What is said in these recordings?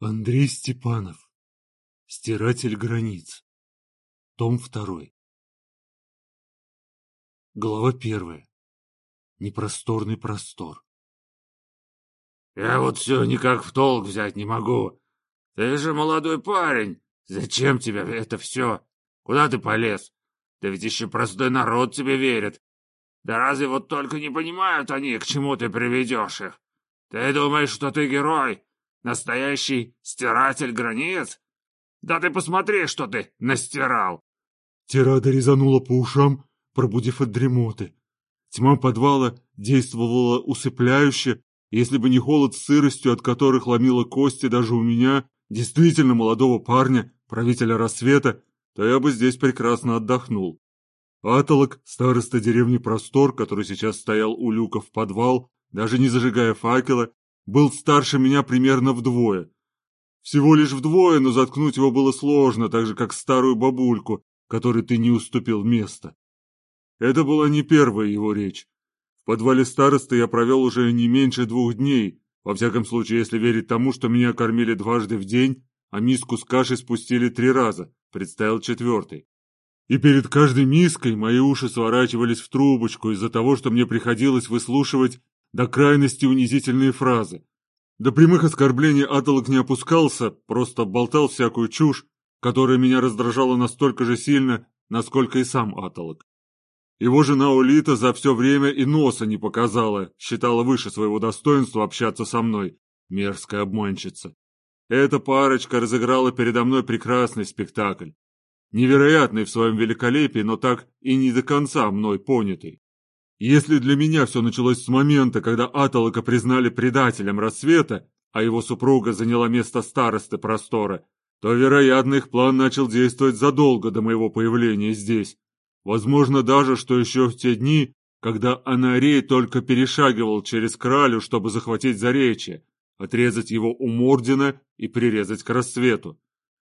Андрей Степанов. Стиратель границ. Том второй. Глава первая. Непросторный простор. Я вот все никак в толк взять не могу. Ты же молодой парень. Зачем тебе это все? Куда ты полез? Да ведь еще простой народ тебе верит. Да разве вот только не понимают они, к чему ты приведешь их? Ты думаешь, что ты герой? Настоящий стиратель границ? Да ты посмотри, что ты настирал!» Тирада резанула по ушам, пробудив от дремоты. Тьма подвала действовала усыпляюще, если бы не холод с сыростью, от которых ломило кости даже у меня, действительно молодого парня, правителя рассвета, то я бы здесь прекрасно отдохнул. Атолок, староста деревни Простор, который сейчас стоял у люка в подвал, даже не зажигая факела, был старше меня примерно вдвое. Всего лишь вдвое, но заткнуть его было сложно, так же, как старую бабульку, которой ты не уступил место. Это была не первая его речь. В подвале старосты я провел уже не меньше двух дней, во всяком случае, если верить тому, что меня кормили дважды в день, а миску с кашей спустили три раза, представил четвертый. И перед каждой миской мои уши сворачивались в трубочку из-за того, что мне приходилось выслушивать до крайности унизительные фразы. До прямых оскорблений Аталок не опускался, просто болтал всякую чушь, которая меня раздражала настолько же сильно, насколько и сам Аталок. Его жена Улита за все время и носа не показала, считала выше своего достоинства общаться со мной, мерзкая обманщица. Эта парочка разыграла передо мной прекрасный спектакль. Невероятный в своем великолепии, но так и не до конца мной понятый. Если для меня все началось с момента, когда Аталака признали предателем рассвета, а его супруга заняла место старосты простора, то, вероятно, их план начал действовать задолго до моего появления здесь. Возможно даже, что еще в те дни, когда Анарей только перешагивал через кралю, чтобы захватить Заречье, отрезать его у Мордина и прирезать к рассвету.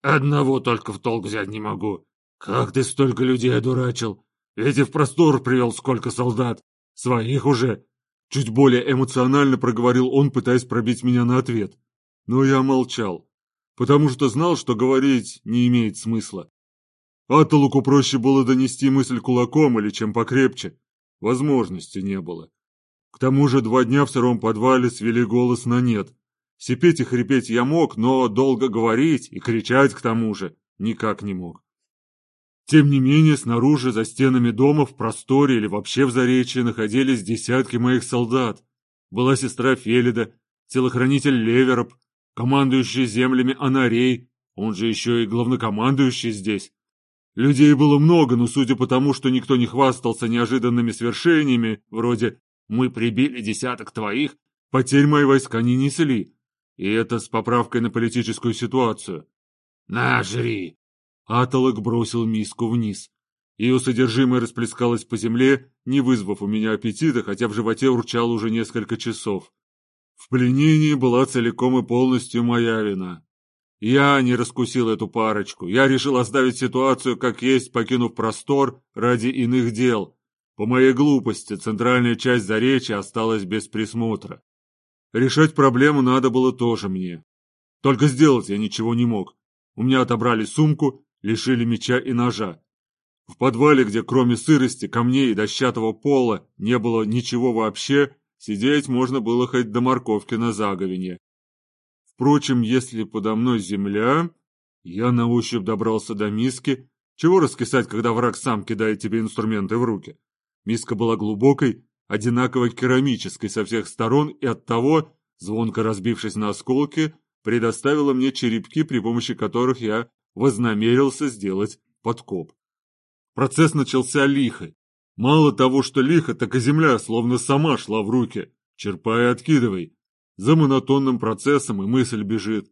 «Одного только в толк взять не могу. Как ты столько людей одурачил? Ведь и в простор привел сколько солдат. Своих уже. Чуть более эмоционально проговорил он, пытаясь пробить меня на ответ. Но я молчал, потому что знал, что говорить не имеет смысла. Аталуку проще было донести мысль кулаком или чем покрепче. Возможности не было. К тому же два дня в сыром подвале свели голос на нет. Сипеть и хрипеть я мог, но долго говорить и кричать к тому же никак не мог. Тем не менее, снаружи, за стенами дома, в просторе или вообще в Заречье находились десятки моих солдат. Была сестра Фелида, телохранитель Левероп, командующий землями Анарей, он же еще и главнокомандующий здесь. Людей было много, но судя по тому, что никто не хвастался неожиданными свершениями, вроде «мы прибили десяток твоих», потерь мои войска не несли. И это с поправкой на политическую ситуацию. «На, жри!» Аталок бросил миску вниз. Ее содержимое расплескалось по земле, не вызвав у меня аппетита, хотя в животе урчал уже несколько часов. В пленении была целиком и полностью моя вина. Я не раскусил эту парочку. Я решил оставить ситуацию как есть, покинув простор ради иных дел. По моей глупости центральная часть Заречья осталась без присмотра. Решать проблему надо было тоже мне. Только сделать я ничего не мог. У меня отобрали сумку, лишили меча и ножа. В подвале, где кроме сырости, камней и дощатого пола не было ничего вообще, сидеть можно было хоть до морковки на заговине. Впрочем, если подо мной земля, я на ощупь добрался до миски. Чего раскисать, когда враг сам кидает тебе инструменты в руки? Миска была глубокой, одинаково керамической со всех сторон и оттого, звонко разбившись на осколки, предоставила мне черепки, при помощи которых я вознамерился сделать подкоп. Процесс начался лихо. Мало того, что лихо, так и земля словно сама шла в руки. Черпай и откидывай. За монотонным процессом и мысль бежит.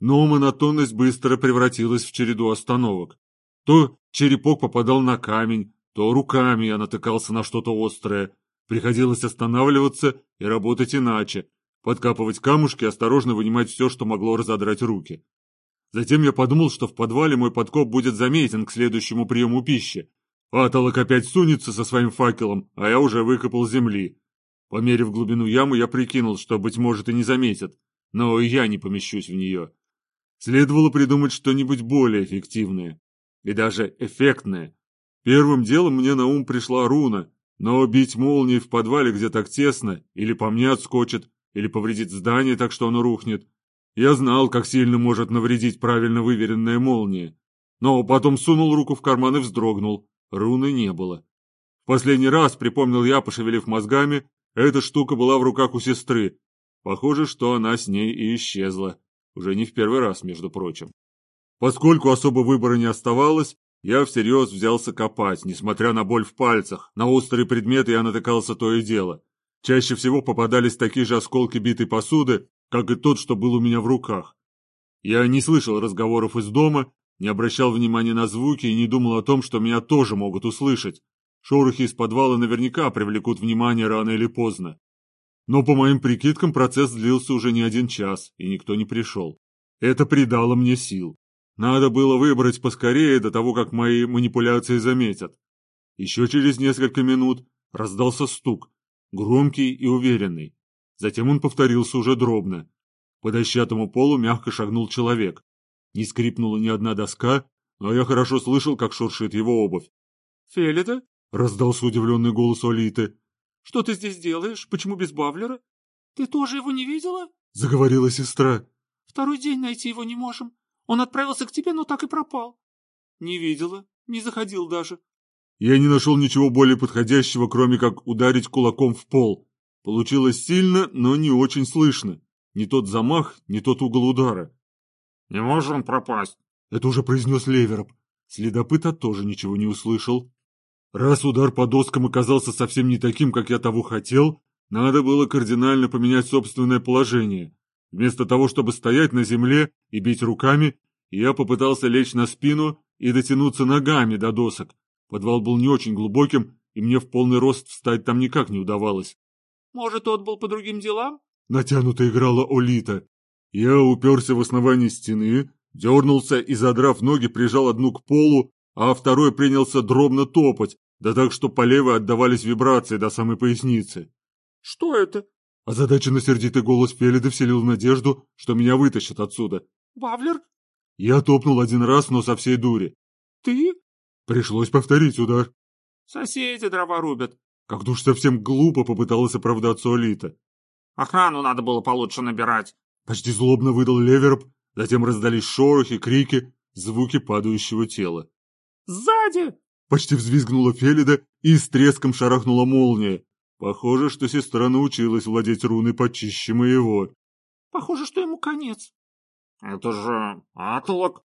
Но монотонность быстро превратилась в череду остановок. То черепок попадал на камень, то руками я натыкался на что-то острое. Приходилось останавливаться и работать иначе. Подкапывать камушки осторожно вынимать все, что могло разодрать руки. Затем я подумал, что в подвале мой подкоп будет заметен к следующему приему пищи. Аталок опять сунется со своим факелом, а я уже выкопал земли. Померив глубину ямы, я прикинул, что, быть может, и не заметят. но и я не помещусь в нее. Следовало придумать что-нибудь более эффективное и даже эффектное. Первым делом мне на ум пришла руна, но бить молнией в подвале, где так тесно, или по мне отскочит, или повредит здание так, что оно рухнет. Я знал, как сильно может навредить правильно выверенная молния. Но потом сунул руку в карман и вздрогнул. Руны не было. В последний раз, припомнил я, пошевелив мозгами, эта штука была в руках у сестры. Похоже, что она с ней и исчезла. Уже не в первый раз, между прочим. Поскольку особо выбора не оставалось, я всерьез взялся копать, несмотря на боль в пальцах. На острые предметы я натыкался то и дело. Чаще всего попадались такие же осколки битой посуды, как и тот, что был у меня в руках. Я не слышал разговоров из дома, не обращал внимания на звуки и не думал о том, что меня тоже могут услышать. Шорохи из подвала наверняка привлекут внимание рано или поздно. Но по моим прикидкам процесс длился уже не один час, и никто не пришел. Это придало мне сил. Надо было выбрать поскорее до того, как мои манипуляции заметят. Еще через несколько минут раздался стук, громкий и уверенный. Затем он повторился уже дробно. По дощатому полу мягко шагнул человек. Не скрипнула ни одна доска, но я хорошо слышал, как шуршит его обувь. «Фелида?» — раздался удивленный голос Олиты. «Что ты здесь делаешь? Почему без Бавлера? Ты тоже его не видела?» — заговорила сестра. «Второй день найти его не можем. Он отправился к тебе, но так и пропал». «Не видела. Не заходил даже». Я не нашел ничего более подходящего, кроме как ударить кулаком в пол. Получилось сильно, но не очень слышно. Не тот замах, не тот угол удара. «Не можем пропасть», — это уже произнес Левероп. Следопыта тоже ничего не услышал. Раз удар по доскам оказался совсем не таким, как я того хотел, надо было кардинально поменять собственное положение. Вместо того, чтобы стоять на земле и бить руками, я попытался лечь на спину и дотянуться ногами до досок. Подвал был не очень глубоким, и мне в полный рост встать там никак не удавалось. Может, отбыл по другим делам? Натянуто играла Олита. Я уперся в основание стены, дернулся и, задрав ноги, прижал одну к полу, а второй принялся дробно топать, да так, что по левой отдавались вибрации до самой поясницы. «Что это?» Озадаченно сердитый голос Фелида вселил надежду, что меня вытащат отсюда. «Бавлер?» Я топнул один раз, но со всей дури. «Ты?» Пришлось повторить удар. «Соседи дрова рубят», как-то уж совсем глупо попыталась оправдаться Алита. «Охрану надо было получше набирать!» Почти злобно выдал Левероп, затем раздались шорохи, крики, звуки падающего тела. «Сзади!» Почти взвизгнула Фелида и с треском шарахнула молния. Похоже, что сестра научилась владеть руной почище моего. «Похоже, что ему конец». «Это же Атлок!»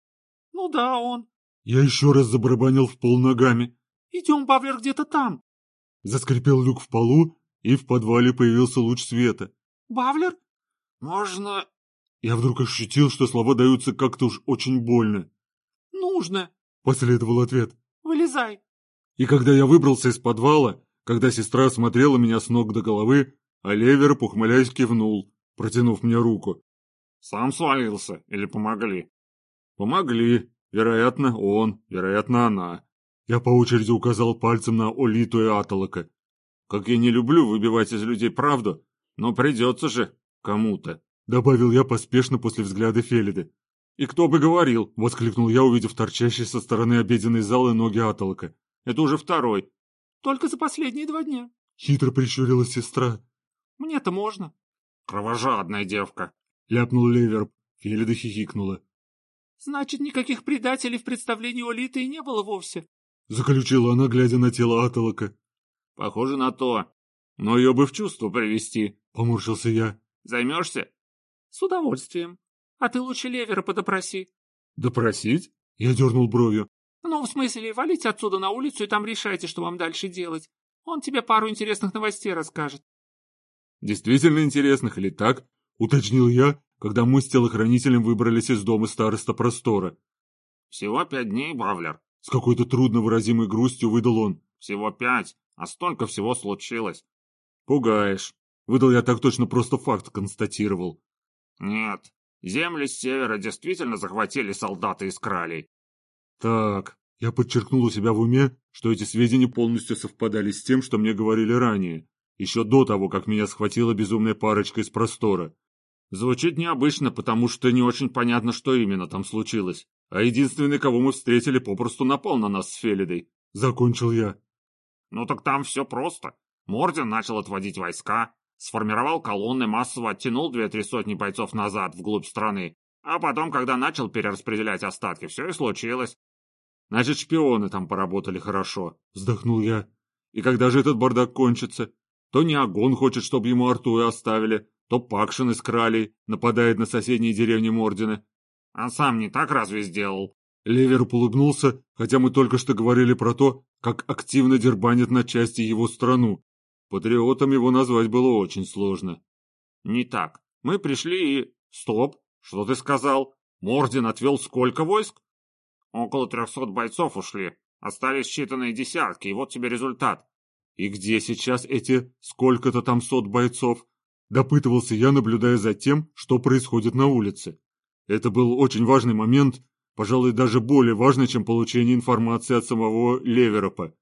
«Ну да, он». Я еще раз забарабанил в пол ногами. «Идем, Бавлер, где-то там». Заскрипел люк в полу, и в подвале появился луч света. «Бавлер?» «Можно...» Я вдруг ощутил, что слова даются как-то уж очень больно. «Нужно!» — последовал ответ. «Вылезай!» И когда я выбрался из подвала, когда сестра смотрела меня с ног до головы, а Левер, ухмыляясь, кивнул, протянув мне руку. «Сам свалился или помогли?» «Помогли. Вероятно, он, вероятно, она. Я по очереди указал пальцем на Олиту и Аталака. Как я не люблю выбивать из людей правду, но придется же кому-то, добавил я поспешно после взгляда Фелиды. «И кто бы говорил!» — воскликнул я, увидев торчащий со стороны обеденной залы ноги Аталака. «Это уже второй!» «Только за последние два дня!» — хитро прищурилась сестра. «Мне-то можно!» «Кровожадная девка!» — ляпнул Леверб. Фелида хихикнула. «Значит, никаких предателей в представлении Олиты и не было вовсе!» Заключила она, глядя на тело Аталака. Похоже на то. Но ее бы в чувство привести. Поморщился я. Займешься? С удовольствием. А ты лучше Левера подопроси. Допросить? Я дернул бровью. Ну, в смысле, валите отсюда на улицу и там решайте, что вам дальше делать. Он тебе пару интересных новостей расскажет. Действительно интересных или так? Уточнил я, когда мы с телохранителем выбрались из дома староста простора. Всего пять дней, Бавлер. С какой-то трудно выразимой грустью выдал он. Всего пять, а столько всего случилось. Пугаешь. Выдал я так точно просто факт констатировал. Нет, земли с севера действительно захватили солдаты из кралей. Так, я подчеркнул у себя в уме, что эти сведения полностью совпадали с тем, что мне говорили ранее, еще до того, как меня схватила безумная парочка из простора. Звучит необычно, потому что не очень понятно, что именно там случилось. А единственный, кого мы встретили, попросту напал на нас с Фелидой. Закончил я. Ну так там все просто. Мордин начал отводить войска, сформировал колонны, массово оттянул две-три сотни бойцов назад, вглубь страны. А потом, когда начал перераспределять остатки, все и случилось. Значит, шпионы там поработали хорошо, вздохнул я. И когда же этот бардак кончится? То не Агон хочет, чтобы ему Артуя оставили, то Пакшин из Кралей нападает на соседние деревни Мордина. А сам не так разве сделал? Левер улыбнулся, хотя мы только что говорили про то, как активно дербанит на части его страну. Патриотом его назвать было очень сложно. Не так. Мы пришли и... Стоп! Что ты сказал? Мордин отвел сколько войск? Около трехсот бойцов ушли. Остались считанные десятки, и вот тебе результат. И где сейчас эти сколько-то там сот бойцов? Допытывался я, наблюдая за тем, что происходит на улице. Это был очень важный момент, пожалуй, даже более важный, чем получение информации от самого Леверопа.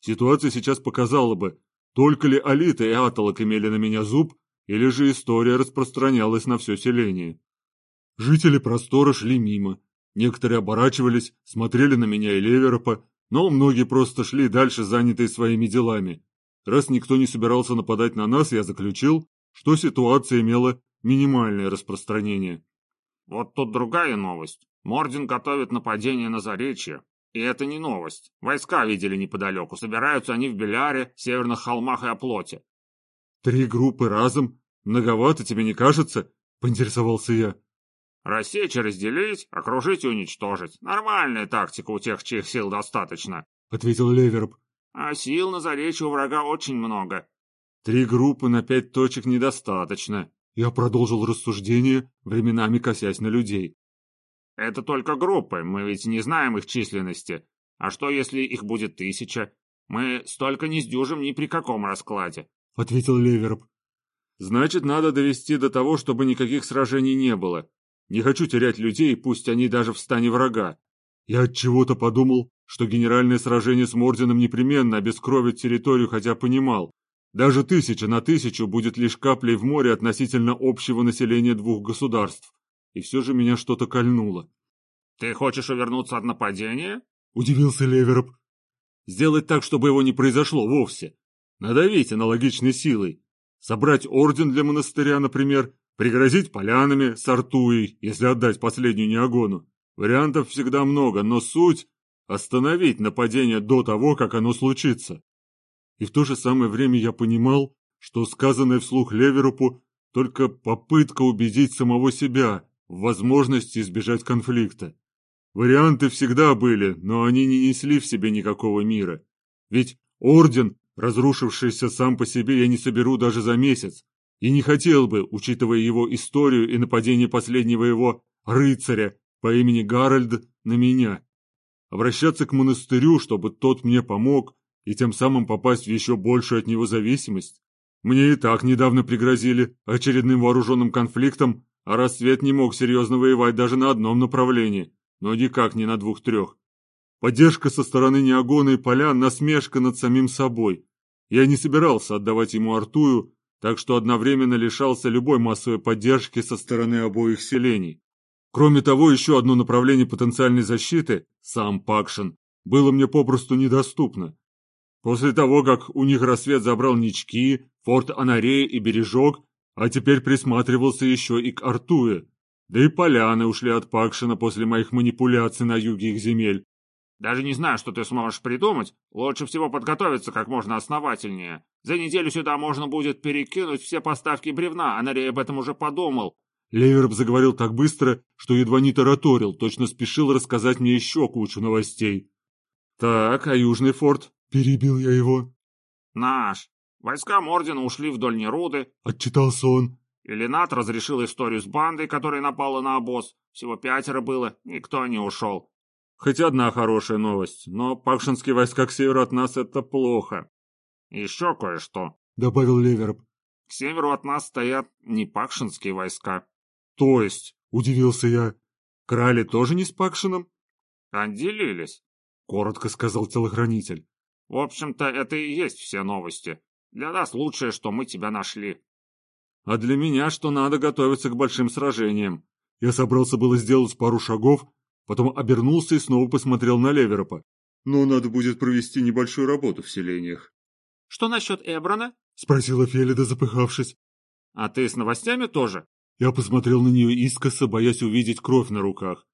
Ситуация сейчас показала бы, только ли Алита и Аталок имели на меня зуб, или же история распространялась на все селение. Жители простора шли мимо. Некоторые оборачивались, смотрели на меня и Леверопа, но многие просто шли дальше, занятые своими делами. Раз никто не собирался нападать на нас, я заключил, что ситуация имела минимальное распространение. Вот тут другая новость. Мордин готовит нападение на Заречье. И это не новость. Войска видели неподалеку. Собираются они в Беляре, Северных холмах и Оплоте. Три группы разом? Многовато тебе не кажется? Поинтересовался я. Рассечь и разделить, окружить и уничтожить. Нормальная тактика у тех, чьих сил достаточно. Ответил Леверб. А сил на Заречье у врага очень много. Три группы на пять точек недостаточно. Я продолжил рассуждение, временами косясь на людей. Это только группы, мы ведь не знаем их численности. А что, если их будет тысяча? Мы столько не сдюжим ни при каком раскладе. — ответил Левероп. «Значит, надо довести до того, чтобы никаких сражений не было. Не хочу терять людей, пусть они даже в стане врага. Я от чего-то подумал, что генеральное сражение с Мордином непременно обескровит территорию, хотя понимал, даже тысяча на тысячу будет лишь каплей в море относительно общего населения двух государств. И все же меня что-то кольнуло. «Ты хочешь увернуться от нападения?» — удивился Левероп. «Сделать так, чтобы его не произошло вовсе. Надавить аналогичной силой. Собрать орден для монастыря, например, пригрозить полянами с Артуей, если отдать последнюю неогону. Вариантов всегда много, но суть — остановить нападение до того, как оно случится и в то же самое время я понимал, что сказанное вслух Леверупу только попытка убедить самого себя в возможности избежать конфликта. Варианты всегда были, но они не несли в себе никакого мира. Ведь орден, разрушившийся сам по себе, я не соберу даже за месяц, и не хотел бы, учитывая его историю и нападение последнего его рыцаря по имени Гарольд на меня. Обращаться к монастырю, чтобы тот мне помог, и тем самым попасть в еще большую от него зависимость? Мне и так недавно пригрозили очередным вооруженным конфликтом, а рассвет не мог серьезно воевать даже на одном направлении, но никак не на двух-трех. Поддержка со стороны Неогона и Полян – насмешка над самим собой. Я не собирался отдавать ему Артую, так что одновременно лишался любой массовой поддержки со стороны обоих селений. Кроме того, еще одно направление потенциальной защиты – сам Пакшин – было мне попросту недоступно. После того, как у них рассвет забрал Нички, форт Анарея и Бережок, а теперь присматривался еще и к Артуе. Да и поляны ушли от Пакшина после моих манипуляций на юге их земель. Даже не знаю, что ты сможешь придумать. Лучше всего подготовиться как можно основательнее. За неделю сюда можно будет перекинуть все поставки бревна, Анарей об этом уже подумал. Леверб заговорил так быстро, что едва не тараторил, точно спешил рассказать мне еще кучу новостей. Так, а Южный форт? Перебил я его. «Наш. Войска Мордина ушли вдоль Неруды», — отчитался он. Иллинат разрешил историю с бандой, которая напала на обоз. Всего пятеро было, никто не ушел. Хоть одна хорошая новость, но пакшинские войска к северу от нас — это плохо. Еще кое-что, — добавил Левероп. К северу от нас стоят не пакшинские войска. То есть, — удивился я, — крали тоже не с Пакшином? Отделились, — коротко сказал телохранитель. В общем-то, это и есть все новости. Для нас лучшее, что мы тебя нашли. А для меня что надо готовиться к большим сражениям. Я собрался было сделать пару шагов, потом обернулся и снова посмотрел на Леверопа. Но надо будет провести небольшую работу в селениях. — Что насчет Эбрана? — спросила Фелида, запыхавшись. — А ты с новостями тоже? Я посмотрел на нее искоса, боясь увидеть кровь на руках,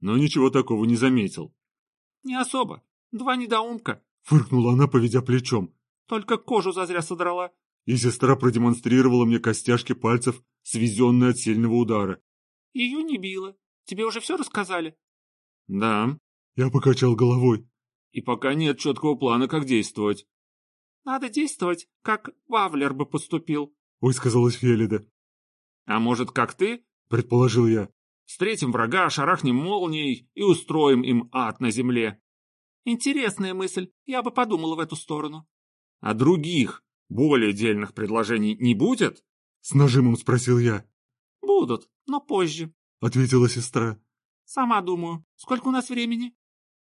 но ничего такого не заметил. — Не особо. Два недоумка. — фыркнула она, поведя плечом. — Только кожу зазря содрала. И сестра продемонстрировала мне костяшки пальцев, свезенные от сильного удара. — Ее не било. Тебе уже все рассказали? — Да. Я покачал головой. И пока нет четкого плана, как действовать. — Надо действовать, как Вавлер бы поступил, — высказалась Фелида. — А может, как ты? — предположил я. — Встретим врага, шарахнем молнией и устроим им ад на земле. — Интересная мысль, я бы подумала в эту сторону. — А других, более дельных предложений не будет? — с нажимом спросил я. — Будут, но позже, — ответила сестра. — Сама думаю. Сколько у нас времени?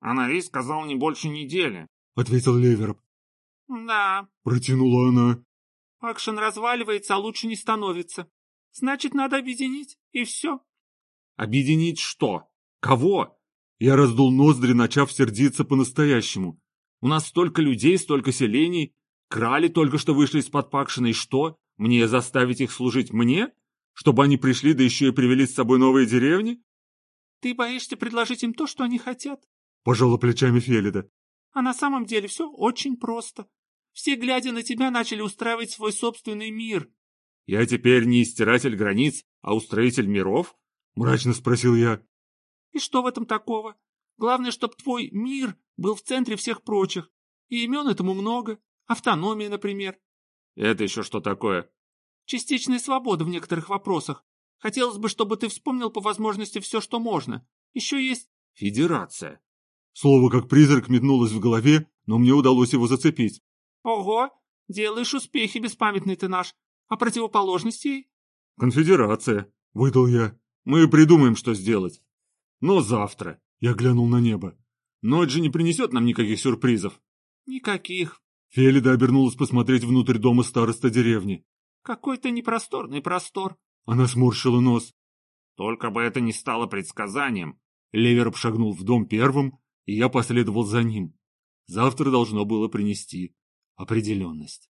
Анарий сказал не больше недели, — ответил Левероп. — Да, — протянула она. — Акшен разваливается, а лучше не становится. Значит, надо объединить, и все. — Объединить что? Кого? Я раздул ноздри, начав сердиться по-настоящему. У нас столько людей, столько селений. Крали только что вышли из-под Пакшина, и что? Мне заставить их служить мне? Чтобы они пришли, да еще и привели с собой новые деревни? — Ты боишься предложить им то, что они хотят? — пожала плечами Фелида. — А на самом деле все очень просто. Все, глядя на тебя, начали устраивать свой собственный мир. — Я теперь не стиратель границ, а устроитель миров? — мрачно спросил я. — И что в этом такого? Главное, чтобы твой мир был в центре всех прочих. И имен этому много. Автономия, например. — Это еще что такое? — Частичная свобода в некоторых вопросах. Хотелось бы, чтобы ты вспомнил по возможности все, что можно. Еще есть... — Федерация. Слово как призрак метнулось в голове, но мне удалось его зацепить. Ого, делаешь успехи, беспамятный ты наш. А противоположности? Конфедерация, выдал я. Мы придумаем, что сделать. Но завтра. Я глянул на небо. Ночь же не принесет нам никаких сюрпризов. Никаких. Фелида обернулась посмотреть внутрь дома староста деревни. Какой-то непросторный простор. Она сморщила нос. Только бы это не стало предсказанием. Левер обшагнул в дом первым, и я последовал за ним. Завтра должно было принести определенность.